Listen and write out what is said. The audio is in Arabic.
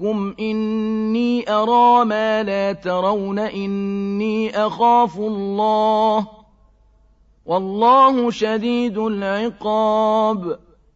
مِّنكُمْ إِنِّي أَرَىٰ مَا لَا تَرَوْنَ إِنِّي أَخَافُ اللَّهَ ۚ وَاللَّهُ شَدِيدُ الْعِقَابِ